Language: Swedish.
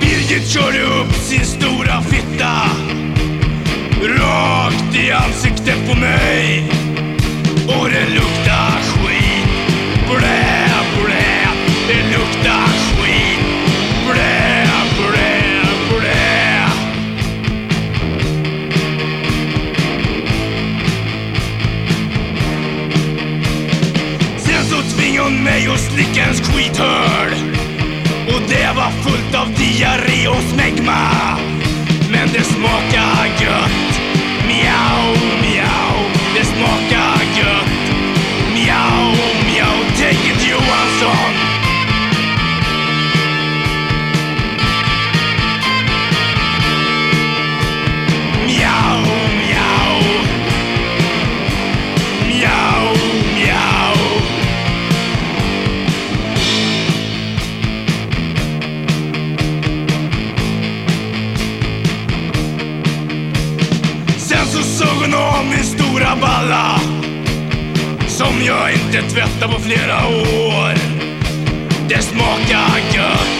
Birgit körde upp sin stora fitta rakt i ansiktet på mig. Från mig och slicka ens skithörd. Och det var fullt av diarré och smegma. Men det smakar gött. Miau, miau. Det smakar gött. Miau, miau. Take it Johansson. Såg hon av min stora balla Som jag inte tvättat på flera år. Det smakar gött.